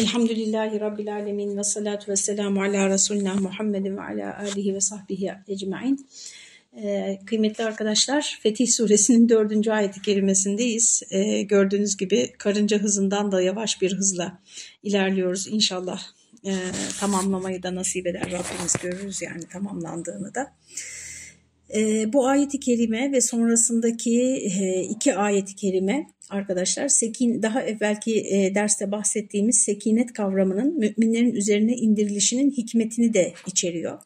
Elhamdülillahi Rabbil Alemin ve salatu ve selamu ala Resulina Muhammedin ve ala alihi ve sahbihi ecmain. Ee, kıymetli arkadaşlar Fetih Suresinin dördüncü ayeti kerimesindeyiz. Ee, gördüğünüz gibi karınca hızından da yavaş bir hızla ilerliyoruz inşallah. Ee, tamamlamayı da nasip eder Rabbimiz görürüz yani tamamlandığını da. E, bu ayeti kerime ve sonrasındaki e, iki ayeti kerime arkadaşlar sekin daha evvelki e, derste bahsettiğimiz sekinet kavramının müminlerin üzerine indirilişinin hikmetini de içeriyor.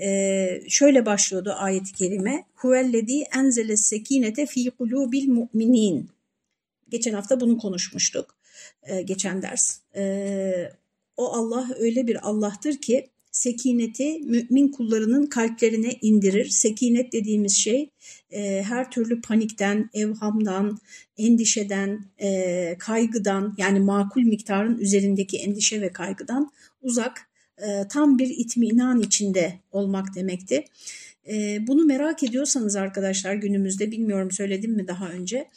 Ee, şöyle başlıyordu ayet-i kerime. Huvellezî enzele sekinete fî kulûbil mu'minin. Geçen hafta bunu konuşmuştuk. Ee, geçen ders. Ee, o Allah öyle bir Allah'tır ki sekineti mümin kullarının kalplerine indirir. Sekinet dediğimiz şey e, her türlü panikten, evhamdan, endişeden, e, kaygıdan yani makul miktarın üzerindeki endişe ve kaygıdan uzak e, tam bir itminan içinde olmak demekti. E, bunu merak ediyorsanız arkadaşlar günümüzde bilmiyorum söyledim mi daha önce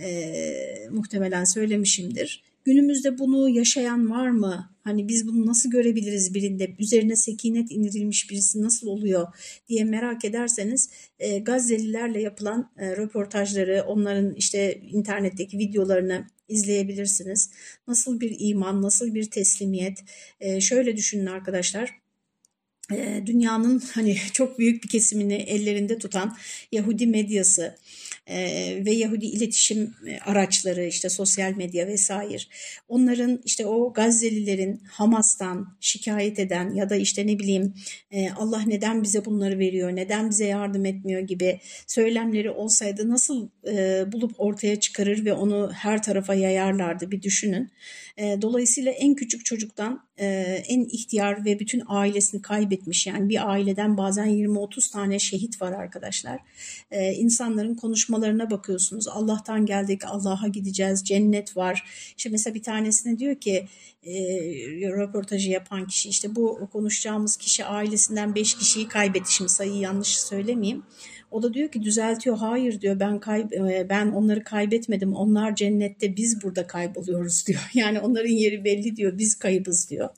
e, muhtemelen söylemişimdir Günümüzde bunu yaşayan var mı? Hani biz bunu nasıl görebiliriz birinde? Üzerine sekinet indirilmiş birisi nasıl oluyor diye merak ederseniz e, Gazze'lilerle yapılan e, röportajları, onların işte internetteki videolarını izleyebilirsiniz. Nasıl bir iman, nasıl bir teslimiyet? E, şöyle düşünün arkadaşlar dünyanın hani çok büyük bir kesimini ellerinde tutan Yahudi medyası, e, ve Yahudi iletişim e, araçları işte sosyal medya vesaire onların işte o Gazze'lilerin Hamas'tan şikayet eden ya da işte ne bileyim e, Allah neden bize bunları veriyor neden bize yardım etmiyor gibi söylemleri olsaydı nasıl bulup ortaya çıkarır ve onu her tarafa yayarlardı bir düşünün. Dolayısıyla en küçük çocuktan e, en ihtiyar ve bütün ailesini kaybetmiş yani bir aileden bazen 20-30 tane şehit var arkadaşlar. E, insanların konuşmalarına bakıyorsunuz Allah'tan geldik Allah'a gideceğiz cennet var. İşte mesela bir tanesine diyor ki e, röportajı yapan kişi işte bu konuşacağımız kişi ailesinden 5 kişiyi kaybetti şimdi sayıyı yanlış söylemeyeyim. O da diyor ki düzeltiyor. Hayır diyor ben kayb e, ben onları kaybetmedim. Onlar cennette biz burada kayboluyoruz diyor. Yani onların yeri belli diyor. Biz kaybız diyor.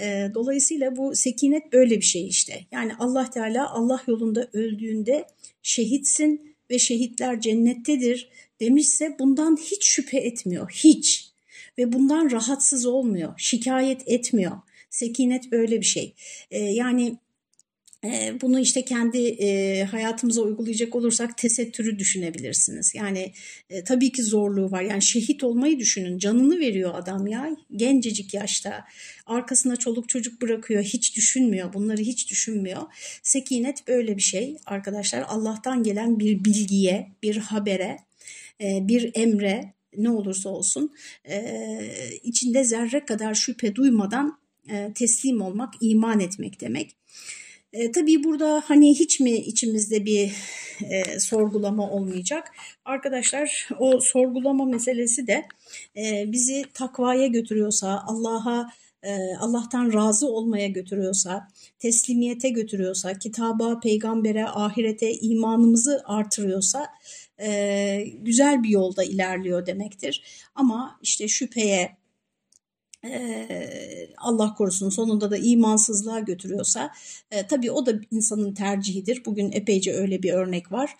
E, dolayısıyla bu sekinet böyle bir şey işte. Yani Allah Teala Allah yolunda öldüğünde şehitsin ve şehitler cennettedir demişse bundan hiç şüphe etmiyor. Hiç. Ve bundan rahatsız olmuyor. Şikayet etmiyor. Sekinet böyle bir şey. E, yani bunu işte kendi hayatımıza uygulayacak olursak tesettürü düşünebilirsiniz. Yani e, tabii ki zorluğu var. Yani şehit olmayı düşünün. Canını veriyor adam ya. Gencecik yaşta. Arkasına çoluk çocuk bırakıyor. Hiç düşünmüyor. Bunları hiç düşünmüyor. Sekinet böyle bir şey arkadaşlar. Allah'tan gelen bir bilgiye, bir habere, e, bir emre ne olursa olsun e, içinde zerre kadar şüphe duymadan teslim olmak, iman etmek demek. E, tabii burada hani hiç mi içimizde bir e, sorgulama olmayacak? Arkadaşlar o sorgulama meselesi de e, bizi takvaya götürüyorsa, Allah'a e, Allah'tan razı olmaya götürüyorsa, teslimiyete götürüyorsa, kitaba, peygambere, ahirete imanımızı artırıyorsa e, güzel bir yolda ilerliyor demektir. Ama işte şüpheye, Allah korusun sonunda da imansızlığa götürüyorsa e, tabii o da insanın tercihidir. Bugün epeyce öyle bir örnek var.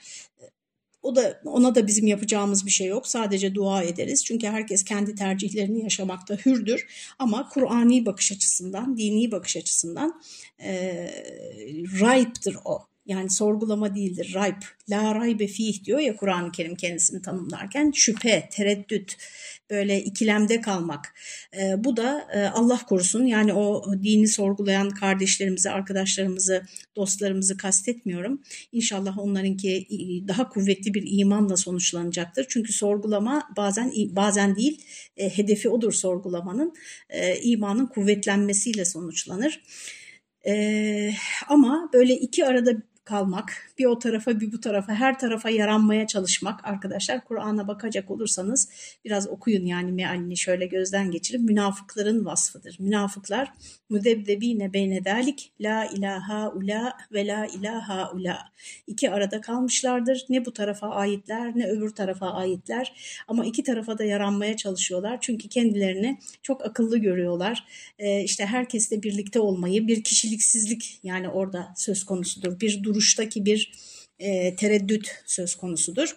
O da ona da bizim yapacağımız bir şey yok. Sadece dua ederiz. Çünkü herkes kendi tercihlerini yaşamakta hürdür. Ama Kur'ani bakış açısından, dini bakış açısından e, raiptir o. Yani sorgulama değildir. Rayb, la raybe fih diyor ya Kur'an-ı Kerim kendisini tanımlarken şüphe, tereddüt, böyle ikilemde kalmak. E, bu da e, Allah korusun yani o dini sorgulayan kardeşlerimizi, arkadaşlarımızı, dostlarımızı kastetmiyorum. İnşallah onlarınki daha kuvvetli bir imanla sonuçlanacaktır. Çünkü sorgulama bazen bazen değil, e, hedefi odur sorgulamanın. E, imanın kuvvetlenmesiyle sonuçlanır. E, ama böyle iki arada kalmak, bir o tarafa bir bu tarafa, her tarafa yaranmaya çalışmak arkadaşlar. Kur'an'a bakacak olursanız biraz okuyun yani mealini şöyle gözden geçirip münafıkların vasfıdır. Münafıklar müdebbebine beyne dalik la ilaha ula ve la ilaha ula. İki arada kalmışlardır. Ne bu tarafa aitler ne öbür tarafa aitler ama iki tarafa da yaranmaya çalışıyorlar. Çünkü kendilerini çok akıllı görüyorlar. Ee, işte herkesle birlikte olmayı, bir kişiliksizlik yani orada söz konusudur. Bir duruştaki bir e, tereddüt söz konusudur.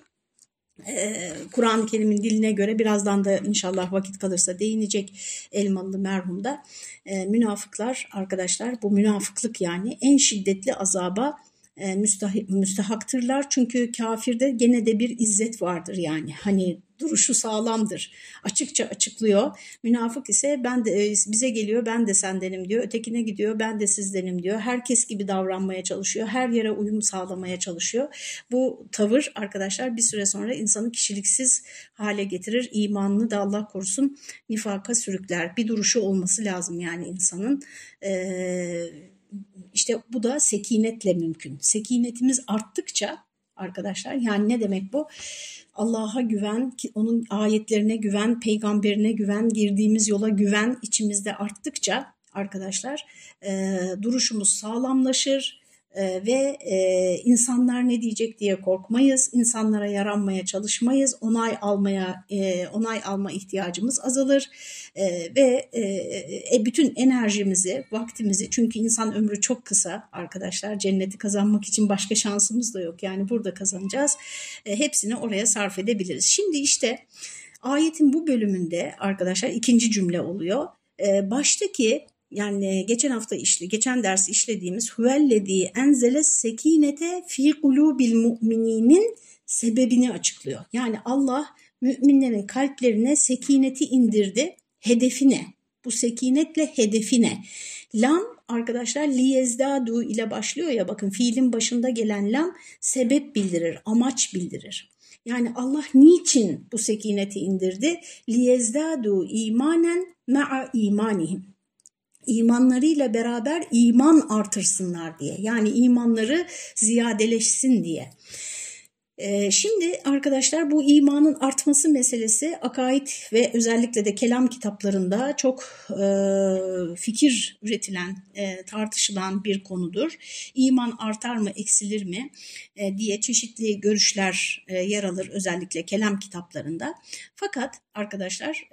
Ee, Kur'an-ı Kerim'in diline göre birazdan da inşallah vakit kalırsa değinecek Elmalı merhumda e, münafıklar arkadaşlar bu münafıklık yani en şiddetli azaba e, müstahaktırlar. Çünkü kafirde gene de bir izzet vardır yani. Hani duruşu sağlamdır. Açıkça açıklıyor. Münafık ise ben de e, bize geliyor ben de sendenim diyor. Ötekine gidiyor ben de sizdenim diyor. Herkes gibi davranmaya çalışıyor. Her yere uyum sağlamaya çalışıyor. Bu tavır arkadaşlar bir süre sonra insanı kişiliksiz hale getirir. İmanını da Allah korusun nifaka sürükler. Bir duruşu olması lazım yani insanın. Ee, işte bu da sekinetle mümkün. Sekinetimiz arttıkça arkadaşlar yani ne demek bu? Allah'a güven, onun ayetlerine güven, peygamberine güven, girdiğimiz yola güven içimizde arttıkça arkadaşlar e, duruşumuz sağlamlaşır, ee, ve e, insanlar ne diyecek diye korkmayız, insanlara yaranmaya çalışmayız, onay almaya e, onay alma ihtiyacımız azalır e, ve e, bütün enerjimizi, vaktimizi çünkü insan ömrü çok kısa arkadaşlar cenneti kazanmak için başka şansımız da yok yani burada kazanacağız e, hepsini oraya sarf edebiliriz. Şimdi işte ayetin bu bölümünde arkadaşlar ikinci cümle oluyor. Baştaki yani geçen hafta işli, geçen ders işlediğimiz huvellezî enzele sekinete fi kulubil mu'mininin sebebini açıklıyor. Yani Allah müminlerin kalplerine sekineti indirdi. Hedefine. Bu sekinetle hedefine. Lam arkadaşlar liyezdadu ile başlıyor ya bakın fiilin başında gelen lam sebep bildirir, amaç bildirir. Yani Allah niçin bu sekineti indirdi? Liyezdadu imanen ma'a imanihim imanlarıyla beraber iman artırsınlar diye. Yani imanları ziyadeleşsin diye. Ee, şimdi arkadaşlar bu imanın artması meselesi akaid ve özellikle de kelam kitaplarında çok e, fikir üretilen, e, tartışılan bir konudur. İman artar mı, eksilir mi e, diye çeşitli görüşler yer alır özellikle kelam kitaplarında. Fakat arkadaşlar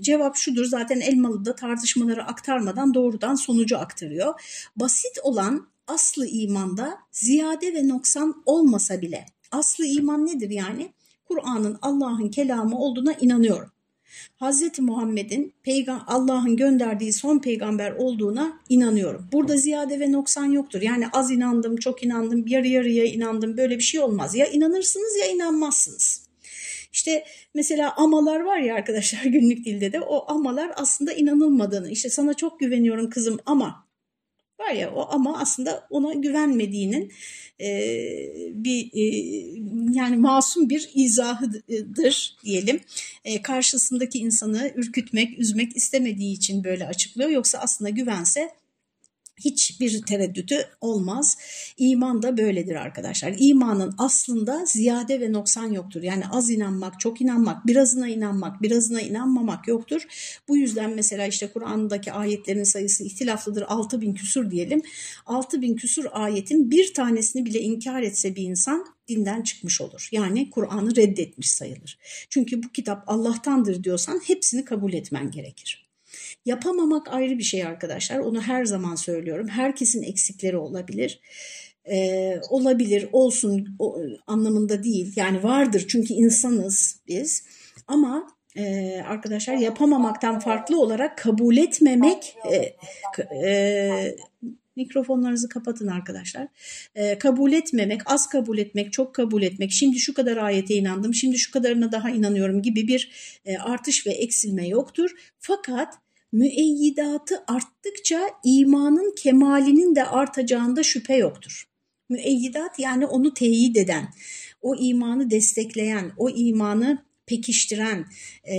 cevap şudur zaten Elmalı'da tartışmaları aktarmadan doğrudan sonucu aktarıyor. Basit olan aslı imanda ziyade ve noksan olmasa bile Aslı iman nedir yani? Kur'an'ın Allah'ın kelamı olduğuna inanıyorum. Hz. Muhammed'in Allah'ın gönderdiği son peygamber olduğuna inanıyorum. Burada ziyade ve noksan yoktur. Yani az inandım, çok inandım, yarı yarıya inandım böyle bir şey olmaz. Ya inanırsınız ya inanmazsınız. İşte mesela amalar var ya arkadaşlar günlük dilde de o amalar aslında inanılmadığını işte sana çok güveniyorum kızım ama var ya o ama aslında ona güvenmediğinin e, bir e, yani masum bir izahıdır diyelim. E, karşısındaki insanı ürkütmek, üzmek istemediği için böyle açıklıyor. Yoksa aslında güvense hiçbir tereddütü olmaz. İman da böyledir arkadaşlar. İmanın aslında ziyade ve noksan yoktur. Yani az inanmak, çok inanmak, birazına inanmak, birazına inanmamak yoktur. Bu yüzden mesela işte Kur'an'daki ayetlerin sayısı ihtilaflıdır. 6000 küsur diyelim. 6000 küsur ayetin bir tanesini bile inkar etse bir insan dinden çıkmış olur. Yani Kur'an'ı reddetmiş sayılır. Çünkü bu kitap Allah'tandır diyorsan hepsini kabul etmen gerekir. Yapamamak ayrı bir şey arkadaşlar. Onu her zaman söylüyorum. Herkesin eksikleri olabilir. Ee, olabilir, olsun o, anlamında değil. Yani vardır çünkü insanız biz. Ama e, arkadaşlar yapamamaktan farklı olarak kabul etmemek e, e, Mikrofonlarınızı kapatın arkadaşlar. Ee, kabul etmemek, az kabul etmek, çok kabul etmek, şimdi şu kadar ayete inandım, şimdi şu kadarına daha inanıyorum gibi bir e, artış ve eksilme yoktur. Fakat müeyyidatı arttıkça imanın kemalinin de artacağında şüphe yoktur. Müeyyidat yani onu teyit eden, o imanı destekleyen, o imanı pekiştiren e,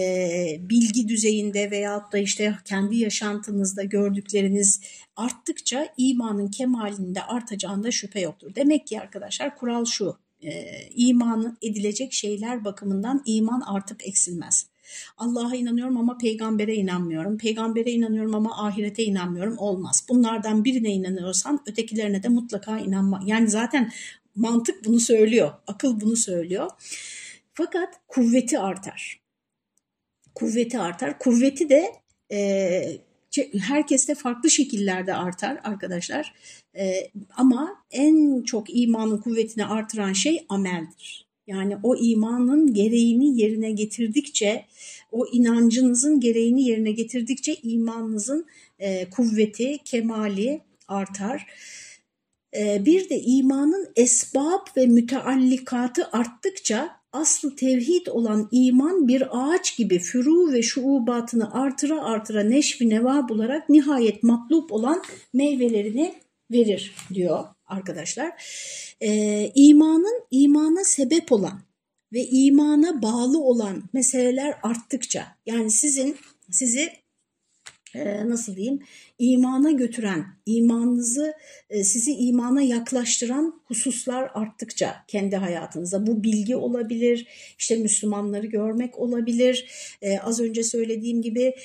bilgi düzeyinde veyahut da işte kendi yaşantınızda gördükleriniz arttıkça imanın kemalinde artacağında şüphe yoktur. Demek ki arkadaşlar kural şu e, iman edilecek şeyler bakımından iman artıp eksilmez. Allah'a inanıyorum ama peygambere inanmıyorum. Peygambere inanıyorum ama ahirete inanmıyorum. Olmaz. Bunlardan birine inanıyorsan ötekilerine de mutlaka inanma. Yani zaten mantık bunu söylüyor. Akıl bunu söylüyor. Fakat kuvveti artar. Kuvveti artar. Kuvveti de e, herkeste farklı şekillerde artar arkadaşlar. E, ama en çok imanın kuvvetini artıran şey ameldir. Yani o imanın gereğini yerine getirdikçe, o inancınızın gereğini yerine getirdikçe imanınızın e, kuvveti, kemali artar. E, bir de imanın esbab ve müteallikatı arttıkça aslı tevhid olan iman bir ağaç gibi furu ve şuubatını artıra artıra neşvi neva bularak nihayet matlub olan meyvelerini verir diyor arkadaşlar. Ee, imanın imana sebep olan ve imana bağlı olan meseleler arttıkça yani sizin sizi e, nasıl diyeyim imana götüren, imanınızı e, sizi imana yaklaştıran hususlar arttıkça kendi hayatınızda bu bilgi olabilir, işte Müslümanları görmek olabilir. E, az önce söylediğim gibi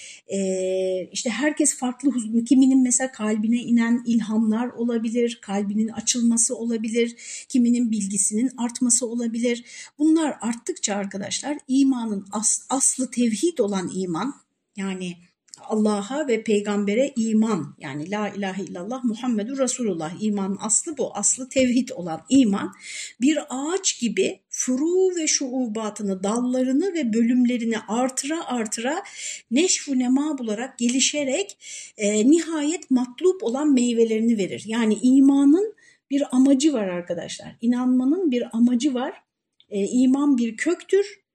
işte herkes farklı kiminin mesela kalbine inen ilhamlar olabilir, kalbinin açılması olabilir, kiminin bilgisinin artması olabilir. Bunlar arttıkça arkadaşlar imanın as, aslı tevhid olan iman yani Allah'a ve peygambere iman yani la ilahe illallah Muhammedur Resulullah imanın aslı bu aslı tevhid olan iman bir ağaç gibi furu ve şuubatını dallarını ve bölümlerini artıra artıra neşvu nema bularak gelişerek e, nihayet matlup olan meyvelerini verir. Yani imanın bir amacı var arkadaşlar. İnanmanın bir amacı var. E, iman bir köktür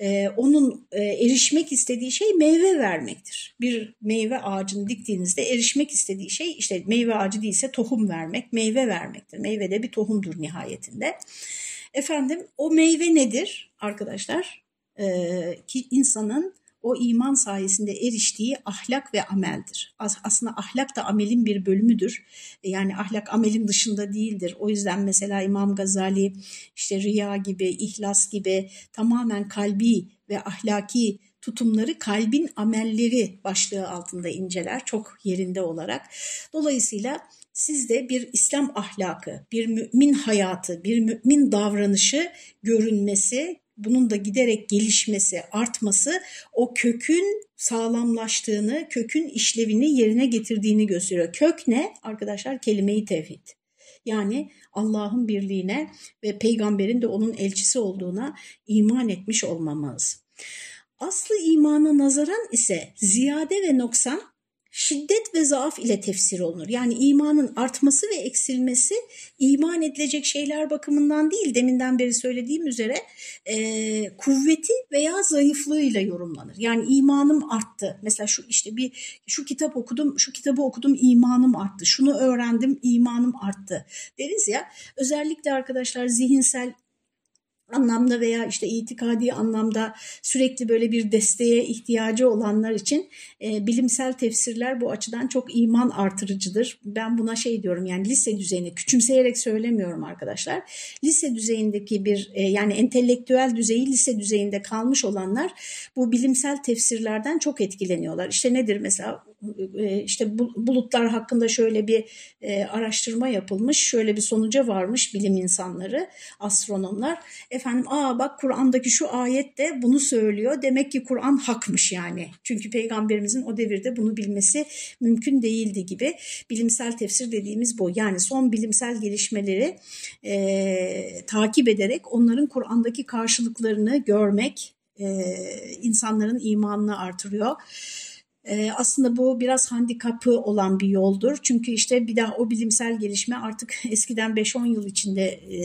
e, onun e, erişmek istediği şey meyve vermektir. Bir meyve ağacını diktiğinizde erişmek istediği şey işte meyve ağacı değilse tohum vermek, meyve vermektir. Meyve de bir tohumdur nihayetinde. Efendim o meyve nedir arkadaşlar? E, ki insanın o iman sayesinde eriştiği ahlak ve ameldir. Aslında ahlak da amelin bir bölümüdür. E, yani ahlak amelin dışında değildir. O yüzden mesela İmam Gazali işte riya gibi, ihlas gibi tamamen kalbi ve ahlaki tutumları kalbin amelleri başlığı altında inceler çok yerinde olarak. Dolayısıyla sizde bir İslam ahlakı, bir mümin hayatı, bir mümin davranışı görünmesi, bunun da giderek gelişmesi, artması o kökün sağlamlaştığını, kökün işlevini yerine getirdiğini gösteriyor. Kök ne? Arkadaşlar kelimeyi tevhid. Yani Allah'ın birliğine ve peygamberin de onun elçisi olduğuna iman etmiş olmamız. Aslı imana nazaran ise ziyade ve noksan şiddet ve zaaf ile tefsir olunur. Yani imanın artması ve eksilmesi iman edilecek şeyler bakımından değil deminden beri söylediğim üzere e, kuvveti veya zayıflığıyla yorumlanır. Yani imanım arttı. Mesela şu işte bir şu kitap okudum, şu kitabı okudum imanım arttı. Şunu öğrendim imanım arttı deriz ya. Özellikle arkadaşlar zihinsel anlamda veya işte itikadi anlamda sürekli böyle bir desteğe ihtiyacı olanlar için e, bilimsel tefsirler bu açıdan çok iman artırıcıdır. Ben buna şey diyorum yani lise düzeyinde küçümseyerek söylemiyorum arkadaşlar. Lise düzeyindeki bir e, yani entelektüel düzeyi lise düzeyinde kalmış olanlar bu bilimsel tefsirlerden çok etkileniyorlar. İşte nedir mesela işte bulutlar hakkında şöyle bir e, araştırma yapılmış, şöyle bir sonuca varmış bilim insanları, astronomlar. Efendim aa bak Kur'an'daki şu ayet de bunu söylüyor. Demek ki Kur'an hakmış yani. Çünkü peygamberimizin o devirde bunu bilmesi mümkün değildi gibi. Bilimsel tefsir dediğimiz bu. Yani son bilimsel gelişmeleri e, takip ederek onların Kur'an'daki karşılıklarını görmek e, insanların imanını artırıyor. E, aslında bu biraz handikapı olan bir yoldur. Çünkü işte bir daha o bilimsel gelişme artık eskiden 5-10 yıl içinde e,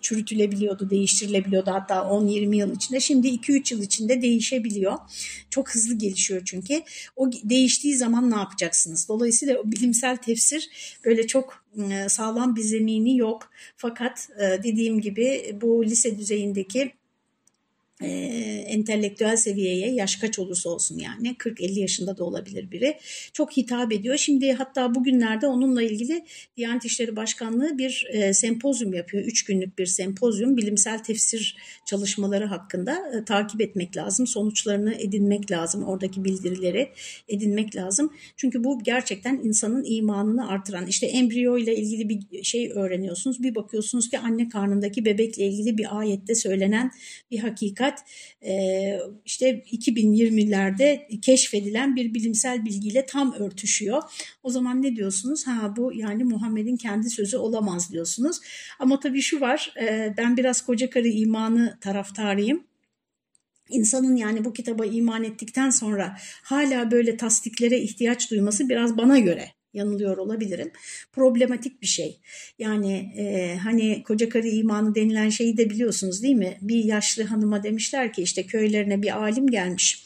çürütülebiliyordu, değiştirilebiliyordu hatta 10-20 yıl içinde. Şimdi 2-3 yıl içinde değişebiliyor. Çok hızlı gelişiyor çünkü. O değiştiği zaman ne yapacaksınız? Dolayısıyla bilimsel tefsir böyle çok sağlam bir zemini yok. Fakat dediğim gibi bu lise düzeyindeki e, entelektüel seviyeye yaş kaç olursa olsun yani 40-50 yaşında da olabilir biri çok hitap ediyor. Şimdi hatta bugünlerde onunla ilgili Diyanet İşleri Başkanlığı bir e, sempozyum yapıyor. Üç günlük bir sempozyum bilimsel tefsir çalışmaları hakkında e, takip etmek lazım. Sonuçlarını edinmek lazım. Oradaki bildirileri edinmek lazım. Çünkü bu gerçekten insanın imanını artıran işte embriyo ile ilgili bir şey öğreniyorsunuz. Bir bakıyorsunuz ki anne karnındaki bebekle ilgili bir ayette söylenen bir hakikat fakat e, işte 2020'lerde keşfedilen bir bilimsel bilgiyle tam örtüşüyor. O zaman ne diyorsunuz? Ha bu yani Muhammed'in kendi sözü olamaz diyorsunuz. Ama tabii şu var e, ben biraz koca karı imanı taraftarıyım. İnsanın yani bu kitaba iman ettikten sonra hala böyle tasdiklere ihtiyaç duyması biraz bana göre yanılıyor olabilirim. Problematik bir şey. Yani e, hani koca karı imanı denilen şeyi de biliyorsunuz değil mi? Bir yaşlı hanıma demişler ki işte köylerine bir alim gelmiş.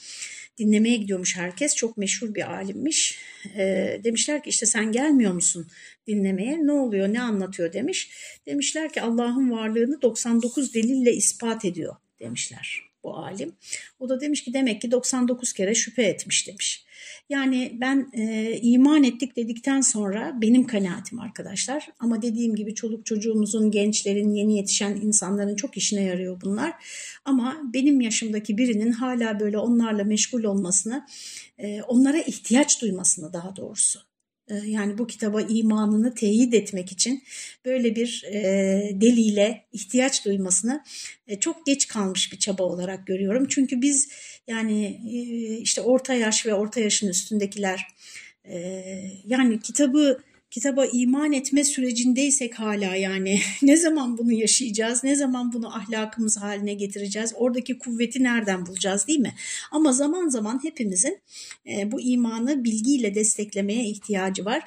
Dinlemeye gidiyormuş herkes. Çok meşhur bir alimmiş. E, demişler ki işte sen gelmiyor musun dinlemeye? Ne oluyor, ne anlatıyor demiş. Demişler ki Allah'ın varlığını 99 delille ispat ediyor demişler bu alim. O da demiş ki demek ki 99 kere şüphe etmiş demiş. Yani ben e, iman ettik dedikten sonra benim kanaatim arkadaşlar ama dediğim gibi çoluk çocuğumuzun, gençlerin, yeni yetişen insanların çok işine yarıyor bunlar. Ama benim yaşımdaki birinin hala böyle onlarla meşgul olmasını, e, onlara ihtiyaç duymasını daha doğrusu yani bu kitaba imanını teyit etmek için böyle bir e, deliyle ihtiyaç duymasını e, çok geç kalmış bir çaba olarak görüyorum. Çünkü biz yani e, işte orta yaş ve orta yaşın üstündekiler yani kitabı kitaba iman etme sürecindeysek hala yani ne zaman bunu yaşayacağız, ne zaman bunu ahlakımız haline getireceğiz, oradaki kuvveti nereden bulacağız değil mi? Ama zaman zaman hepimizin e, bu imanı bilgiyle desteklemeye ihtiyacı var.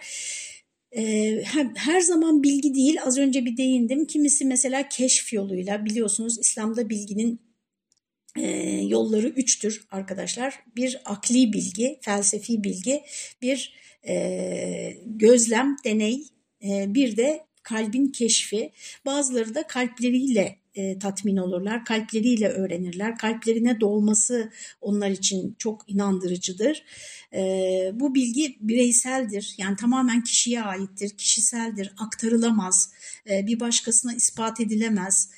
E, her zaman bilgi değil az önce bir değindim kimisi mesela keşf yoluyla biliyorsunuz İslam'da bilginin e, yolları üçtür arkadaşlar bir akli bilgi felsefi bilgi bir e, gözlem, deney, e, bir de kalbin keşfi. Bazıları da kalpleriyle e, tatmin olurlar, kalpleriyle öğrenirler. Kalplerine dolması onlar için çok inandırıcıdır. E, bu bilgi bireyseldir, yani tamamen kişiye aittir, kişiseldir, aktarılamaz, e, bir başkasına ispat edilemez.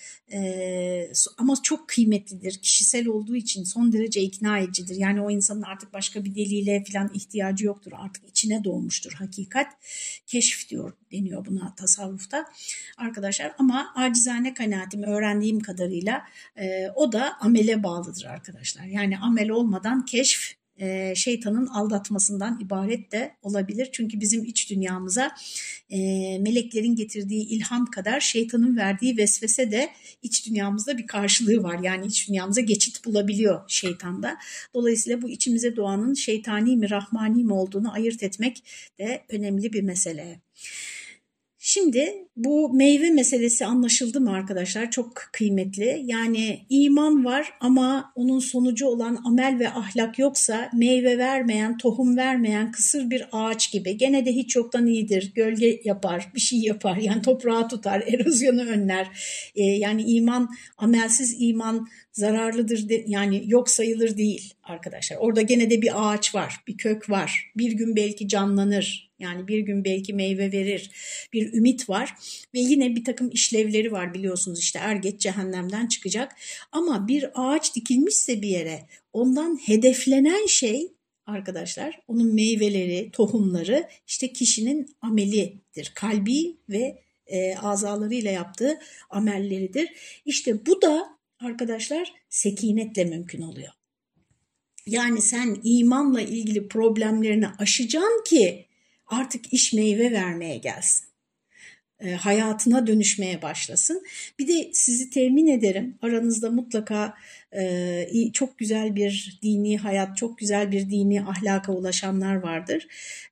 Ama çok kıymetlidir. Kişisel olduğu için son derece ikna edicidir. Yani o insanın artık başka bir deliyle falan ihtiyacı yoktur. Artık içine doğmuştur hakikat. Keşf diyor deniyor buna tasavvufta arkadaşlar. Ama acizane kanaatim öğrendiğim kadarıyla o da amele bağlıdır arkadaşlar. Yani amel olmadan keşf e, şeytanın aldatmasından ibaret de olabilir. Çünkü bizim iç dünyamıza e, meleklerin getirdiği ilham kadar şeytanın verdiği vesvese de iç dünyamızda bir karşılığı var. Yani iç dünyamıza geçit bulabiliyor şeytanda. Dolayısıyla bu içimize doğanın şeytani mi rahmani mi olduğunu ayırt etmek de önemli bir mesele. Şimdi bu meyve meselesi anlaşıldı mı arkadaşlar? Çok kıymetli. Yani iman var ama onun sonucu olan amel ve ahlak yoksa meyve vermeyen, tohum vermeyen kısır bir ağaç gibi. Gene de hiç yoktan iyidir. Gölge yapar, bir şey yapar. Yani toprağı tutar, erozyonu önler. Ee, yani iman, amelsiz iman zararlıdır de, yani yok sayılır değil arkadaşlar. Orada gene de bir ağaç var, bir kök var. Bir gün belki canlanır. Yani bir gün belki meyve verir. Bir ümit var ve yine bir takım işlevleri var biliyorsunuz işte er geç cehennemden çıkacak. Ama bir ağaç dikilmişse bir yere ondan hedeflenen şey arkadaşlar onun meyveleri, tohumları işte kişinin amelidir. Kalbi ve e, azalarıyla yaptığı amelleridir. İşte bu da arkadaşlar sekinetle mümkün oluyor. Yani sen imanla ilgili problemlerini aşacaksın ki artık iş meyve vermeye gelsin. E, hayatına dönüşmeye başlasın. Bir de sizi temin ederim aranızda mutlaka e, çok güzel bir dini hayat, çok güzel bir dini ahlaka ulaşanlar vardır.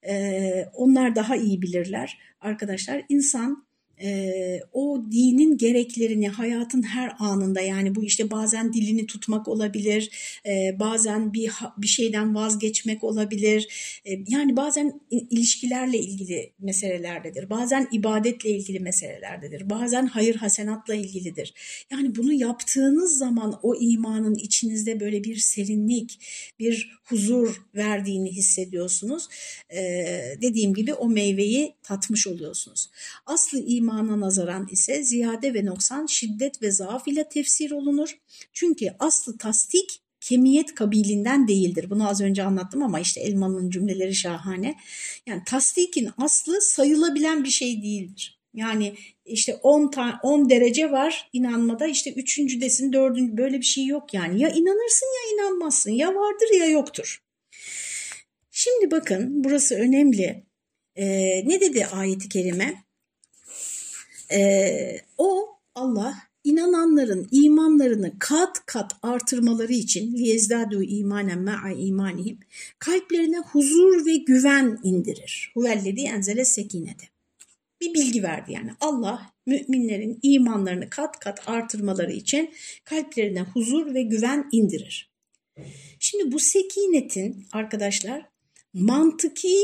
E, onlar daha iyi bilirler. Arkadaşlar insan e, o dinin gereklerini hayatın her anında yani bu işte bazen dilini tutmak olabilir, e, bazen bir bir şeyden vazgeçmek olabilir. E, yani bazen ilişkilerle ilgili meselelerdedir. Bazen ibadetle ilgili meselelerdedir. Bazen hayır hasenatla ilgilidir. Yani bunu yaptığınız zaman o imanın içinizde böyle bir serinlik, bir huzur verdiğini hissediyorsunuz. Ee, dediğim gibi o meyveyi tatmış oluyorsunuz. Aslı imana nazaran ise ziyade ve noksan şiddet ve zaaf ile tefsir olunur. Çünkü aslı tasdik kemiyet kabilinden değildir. Bunu az önce anlattım ama işte Elman'ın cümleleri şahane. Yani tasdikin aslı sayılabilen bir şey değildir. Yani işte 10 10 derece var inanmada işte üçüncüdesin dördüncü böyle bir şey yok yani ya inanırsın ya inanmazsın ya vardır ya yoktur. Şimdi bakın burası önemli. Ee, ne dedi ayeti kerime? Ee, o Allah inananların imanlarını kat kat artırmaları için liyezdadu imanen ma'a imanihim kalplerine huzur ve güven indirir. Huvellezi enzele sekinete. Bir bilgi verdi yani Allah müminlerin imanlarını kat kat artırmaları için kalplerine huzur ve güven indirir. Şimdi bu sekinetin arkadaşlar mantıki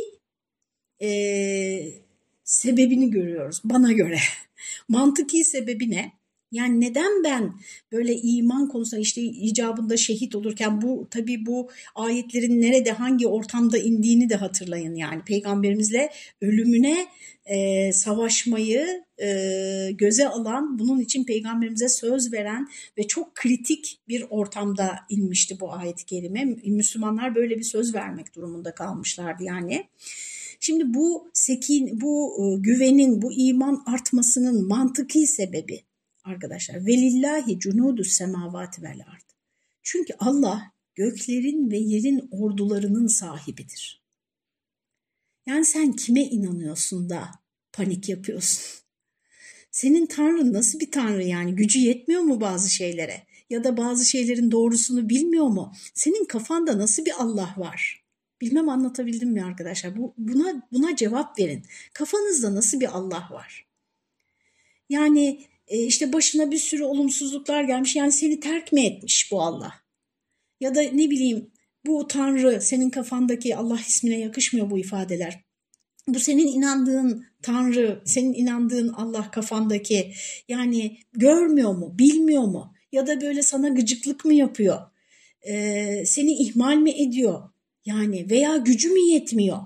e, sebebini görüyoruz bana göre. Mantıki sebebi ne? Yani neden ben böyle iman konusunda işte icabında şehit olurken bu tabii bu ayetlerin nerede hangi ortamda indiğini de hatırlayın yani peygamberimizle ölümüne e, savaşmayı e, göze alan bunun için peygamberimize söz veren ve çok kritik bir ortamda inmişti bu ayet-i kerime. Müslümanlar böyle bir söz vermek durumunda kalmışlardı yani. Şimdi bu sekin, bu e, güvenin, bu iman artmasının mantıki sebebi arkadaşlar. Velillahi cunudu semavati vel ard. Çünkü Allah göklerin ve yerin ordularının sahibidir. Yani sen kime inanıyorsun da panik yapıyorsun? Senin tanrın nasıl bir tanrı yani gücü yetmiyor mu bazı şeylere? Ya da bazı şeylerin doğrusunu bilmiyor mu? Senin kafanda nasıl bir Allah var? Bilmem anlatabildim mi arkadaşlar? Bu, buna, buna cevap verin. Kafanızda nasıl bir Allah var? Yani e, işte başına bir sürü olumsuzluklar gelmiş. Yani seni terk mi etmiş bu Allah? Ya da ne bileyim bu Tanrı senin kafandaki Allah ismine yakışmıyor bu ifadeler. Bu senin inandığın Tanrı, senin inandığın Allah kafandaki yani görmüyor mu, bilmiyor mu? Ya da böyle sana gıcıklık mı yapıyor? Ee, seni ihmal mi ediyor? Yani veya gücü mü yetmiyor?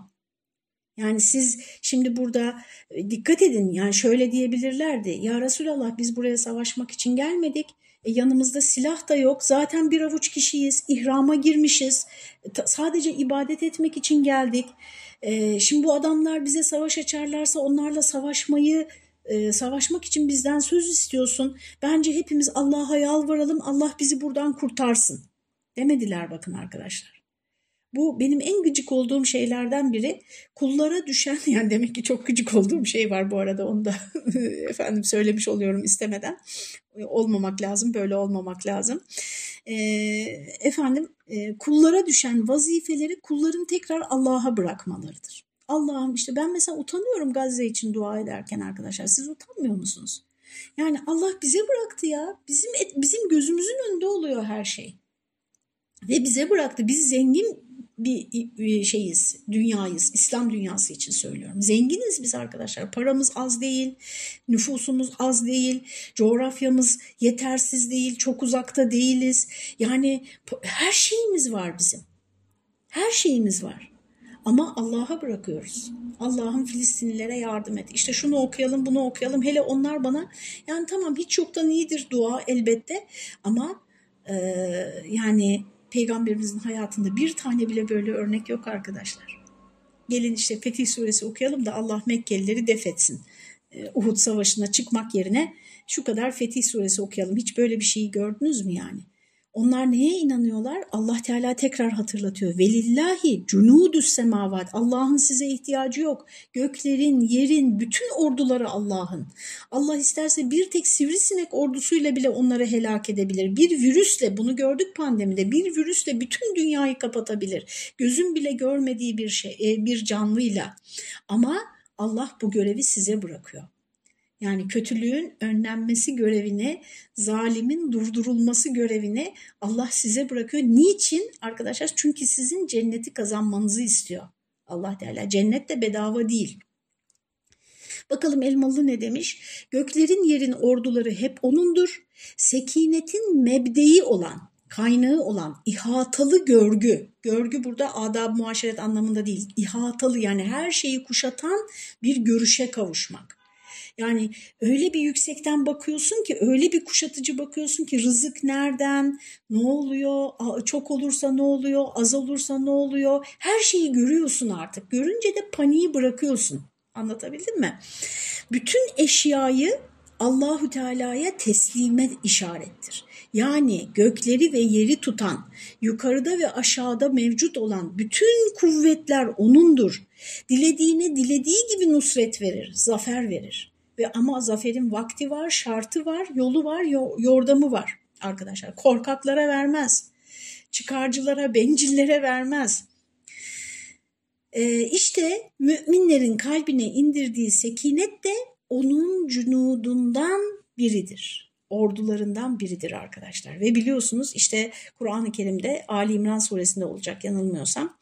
Yani siz şimdi burada e, dikkat edin yani şöyle diyebilirlerdi. Ya Resulallah biz buraya savaşmak için gelmedik. E, yanımızda silah da yok. Zaten bir avuç kişiyiz. İhrama girmişiz. E, sadece ibadet etmek için geldik. E, şimdi bu adamlar bize savaş açarlarsa onlarla savaşmayı e, savaşmak için bizden söz istiyorsun. Bence hepimiz Allah'a yalvaralım. Allah bizi buradan kurtarsın. Demediler bakın arkadaşlar. Bu benim en gıcık olduğum şeylerden biri. Kullara düşen yani demek ki çok gıcık olduğum şey var bu arada onu da efendim söylemiş oluyorum istemeden. Olmamak lazım böyle olmamak lazım. E, efendim e, kullara düşen vazifeleri kulların tekrar Allah'a bırakmalarıdır. Allah'ım işte ben mesela utanıyorum Gazze için dua ederken arkadaşlar. Siz utanmıyor musunuz? Yani Allah bize bıraktı ya. Bizim bizim gözümüzün önünde oluyor her şey. Ve bize bıraktı. Biz zengin bir şeyiz, dünyayız. İslam dünyası için söylüyorum. Zenginiz biz arkadaşlar. Paramız az değil, nüfusumuz az değil, coğrafyamız yetersiz değil, çok uzakta değiliz. Yani her şeyimiz var bizim. Her şeyimiz var. Ama Allah'a bırakıyoruz. Allah'ın Filistinlilere yardım et. İşte şunu okuyalım, bunu okuyalım. Hele onlar bana yani tamam hiç yoktan iyidir dua elbette ama e, yani Peygamberimizin hayatında bir tane bile böyle örnek yok arkadaşlar. Gelin işte Fetih Suresi okuyalım da Allah Mekkelileri def etsin. Ee, Uhud Savaşı'na çıkmak yerine şu kadar Fetih Suresi okuyalım. Hiç böyle bir şeyi gördünüz mü yani? Onlar neye inanıyorlar? Allah Teala tekrar hatırlatıyor. Velillahi cunudus semavat. Allah'ın size ihtiyacı yok. Göklerin, yerin, bütün orduları Allah'ın. Allah isterse bir tek sivrisinek ordusuyla bile onları helak edebilir. Bir virüsle bunu gördük pandemide. Bir virüsle bütün dünyayı kapatabilir. Gözün bile görmediği bir şey, e, bir canlıyla. Ama Allah bu görevi size bırakıyor. Yani kötülüğün önlenmesi görevini, zalimin durdurulması görevini Allah size bırakıyor. Niçin arkadaşlar? Çünkü sizin cenneti kazanmanızı istiyor. Allah Teala cennet de bedava değil. Bakalım Elmalı ne demiş? Göklerin yerin orduları hep O'nundur. Sekinetin mebdeyi olan, kaynağı olan ihatalı görgü. Görgü burada adab muaşeret anlamında değil. İhatalı yani her şeyi kuşatan bir görüşe kavuşmak. Yani öyle bir yüksekten bakıyorsun ki öyle bir kuşatıcı bakıyorsun ki rızık nereden, ne oluyor, çok olursa ne oluyor, az olursa ne oluyor. Her şeyi görüyorsun artık. Görünce de paniği bırakıyorsun. Anlatabildim mi? Bütün eşyayı Allahü Teala'ya teslime işarettir. Yani gökleri ve yeri tutan, yukarıda ve aşağıda mevcut olan bütün kuvvetler O'nundur. Dilediğine dilediği gibi nusret verir, zafer verir. Ve ama zaferin vakti var, şartı var, yolu var, yordamı var arkadaşlar. Korkaklara vermez, çıkarcılara, bencillere vermez. Ee, işte müminlerin kalbine indirdiği sekinet de onun cunudundan biridir. Ordularından biridir arkadaşlar. Ve biliyorsunuz işte Kur'an-ı Kerim'de Ali İmran suresinde olacak yanılmıyorsam.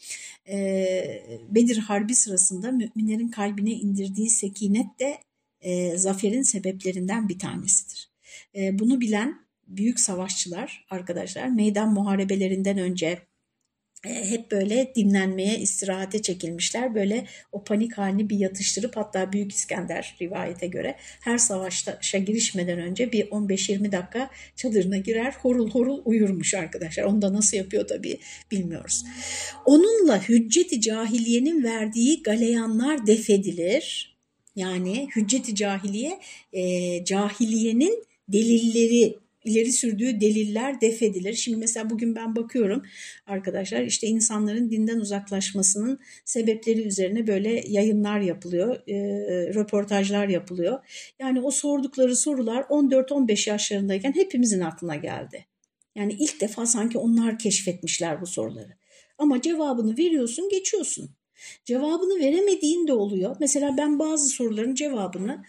E, Bedir Harbi sırasında müminlerin kalbine indirdiği sekinet de e, zaferin sebeplerinden bir tanesidir. E, bunu bilen büyük savaşçılar arkadaşlar meydan muharebelerinden önce e, hep böyle dinlenmeye, istirahate çekilmişler. Böyle o panik halini bir yatıştırıp hatta Büyük İskender rivayete göre her savaşa girişmeden önce bir 15-20 dakika çadırına girer horul horul uyurmuş arkadaşlar. Onu da nasıl yapıyor tabii bilmiyoruz. Onunla hücceti cahiliyenin verdiği galeyanlar defedilir. Yani hücceti cahiliye e, cahiliyenin delilleri ileri sürdüğü deliller defedilir. Şimdi mesela bugün ben bakıyorum arkadaşlar işte insanların dinden uzaklaşmasının sebepleri üzerine böyle yayınlar yapılıyor, e, röportajlar yapılıyor. Yani o sordukları sorular 14-15 yaşlarındayken hepimizin aklına geldi. Yani ilk defa sanki onlar keşfetmişler bu soruları. Ama cevabını veriyorsun, geçiyorsun. Cevabını veremediğin de oluyor. Mesela ben bazı soruların cevabını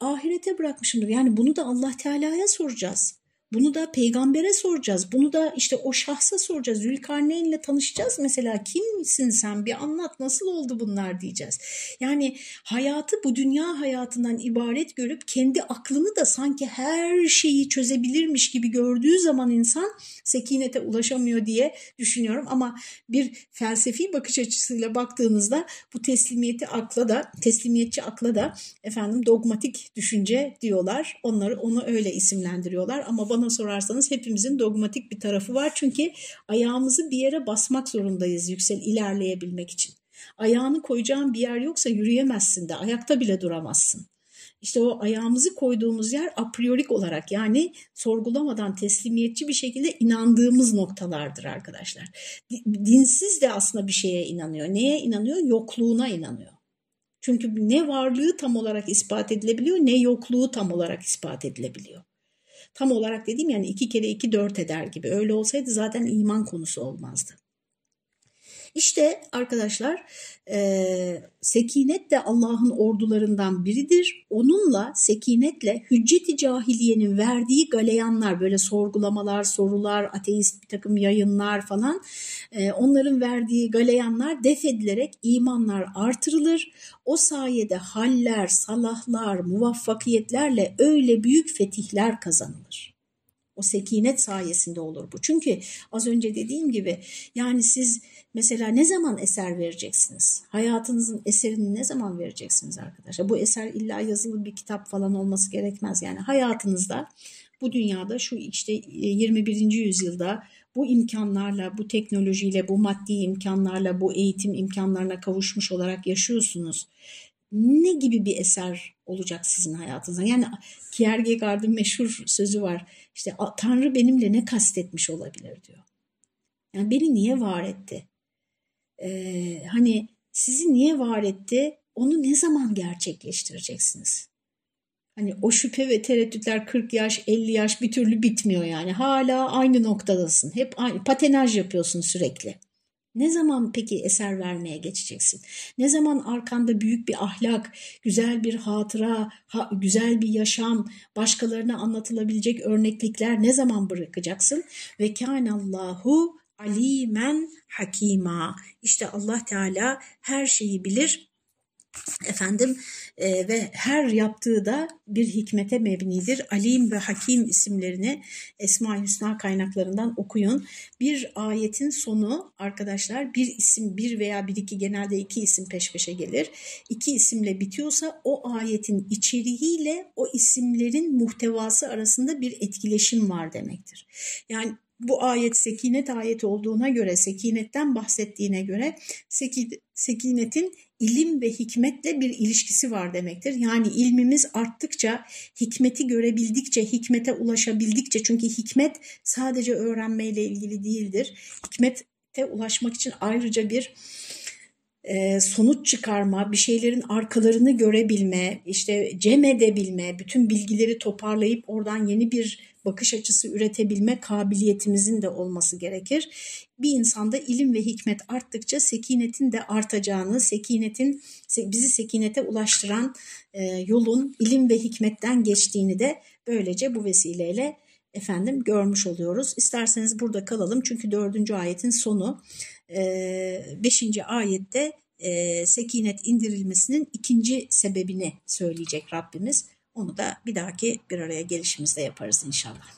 ahirete bırakmışımdır. Yani bunu da Allah Teala'ya soracağız. Bunu da peygambere soracağız. Bunu da işte o şahsa soracağız. Zülkarneyn ile tanışacağız mesela. Kimsin sen? Bir anlat nasıl oldu bunlar diyeceğiz. Yani hayatı bu dünya hayatından ibaret görüp kendi aklını da sanki her şeyi çözebilirmiş gibi gördüğü zaman insan sekinete ulaşamıyor diye düşünüyorum. Ama bir felsefi bakış açısıyla baktığınızda bu teslimiyeti akla da teslimiyetçi akla da efendim dogmatik düşünce diyorlar. Onları onu öyle isimlendiriyorlar ama bana bana sorarsanız hepimizin dogmatik bir tarafı var. Çünkü ayağımızı bir yere basmak zorundayız yüksel ilerleyebilmek için. Ayağını koyacağın bir yer yoksa yürüyemezsin de ayakta bile duramazsın. İşte o ayağımızı koyduğumuz yer a priorik olarak yani sorgulamadan teslimiyetçi bir şekilde inandığımız noktalardır arkadaşlar. Dinsiz de aslında bir şeye inanıyor. Neye inanıyor? Yokluğuna inanıyor. Çünkü ne varlığı tam olarak ispat edilebiliyor ne yokluğu tam olarak ispat edilebiliyor. Tam olarak dediğim yani iki kere iki dört eder gibi. Öyle olsaydı zaten iman konusu olmazdı. İşte arkadaşlar e, sekinet de Allah'ın ordularından biridir. Onunla sekinetle hücceti cahiliyenin verdiği galeyanlar böyle sorgulamalar, sorular, ateist bir takım yayınlar falan e, onların verdiği galeyanlar def edilerek imanlar artırılır. O sayede haller, salahlar, muvaffakiyetlerle öyle büyük fetihler kazanılır. O sekinet sayesinde olur bu. Çünkü az önce dediğim gibi yani siz mesela ne zaman eser vereceksiniz? Hayatınızın eserini ne zaman vereceksiniz arkadaşlar? Bu eser illa yazılı bir kitap falan olması gerekmez. Yani hayatınızda bu dünyada şu işte 21. E, yüzyılda bu imkanlarla, bu teknolojiyle, bu maddi imkanlarla, bu eğitim imkanlarına kavuşmuş olarak yaşıyorsunuz. Ne gibi bir eser olacak sizin hayatınızda? Yani Kierkegaard'ın meşhur sözü var. İşte Tanrı benimle ne kastetmiş olabilir diyor. Yani beni niye var etti? Ee, hani sizi niye var etti? Onu ne zaman gerçekleştireceksiniz? Hani o şüphe ve tereddütler 40 yaş, 50 yaş bir türlü bitmiyor yani. Hala aynı noktadasın. Hep aynı patenaj yapıyorsun sürekli. Ne zaman peki eser vermeye geçeceksin? Ne zaman arkanda büyük bir ahlak, güzel bir hatıra, ha, güzel bir yaşam, başkalarına anlatılabilecek örneklikler ne zaman bırakacaksın? Ve kânallahu alimen hakima. İşte Allah Teala her şeyi bilir efendim e, ve her yaptığı da bir hikmete mebnidir. Alim ve Hakim isimlerini Esma-i Hüsna kaynaklarından okuyun. Bir ayetin sonu arkadaşlar bir isim bir veya bir iki genelde iki isim peş peşe gelir. İki isimle bitiyorsa o ayetin içeriğiyle o isimlerin muhtevası arasında bir etkileşim var demektir. Yani bu ayet sekinet ayeti olduğuna göre, sekinetten bahsettiğine göre sekinetin ilim ve hikmetle bir ilişkisi var demektir. Yani ilmimiz arttıkça, hikmeti görebildikçe, hikmete ulaşabildikçe çünkü hikmet sadece öğrenmeyle ilgili değildir. Hikmete ulaşmak için ayrıca bir e, sonuç çıkarma, bir şeylerin arkalarını görebilme, işte cem edebilme, bütün bilgileri toparlayıp oradan yeni bir bakış açısı üretebilme kabiliyetimizin de olması gerekir. Bir insanda ilim ve hikmet arttıkça sekinetin de artacağını, sekinetin bizi sekinete ulaştıran e, yolun ilim ve hikmetten geçtiğini de böylece bu vesileyle efendim görmüş oluyoruz. İsterseniz burada kalalım çünkü dördüncü ayetin sonu e, beşinci ayette e, sekinet indirilmesinin ikinci sebebini söyleyecek Rabbimiz. Onu da bir dahaki bir araya gelişimizde yaparız inşallah.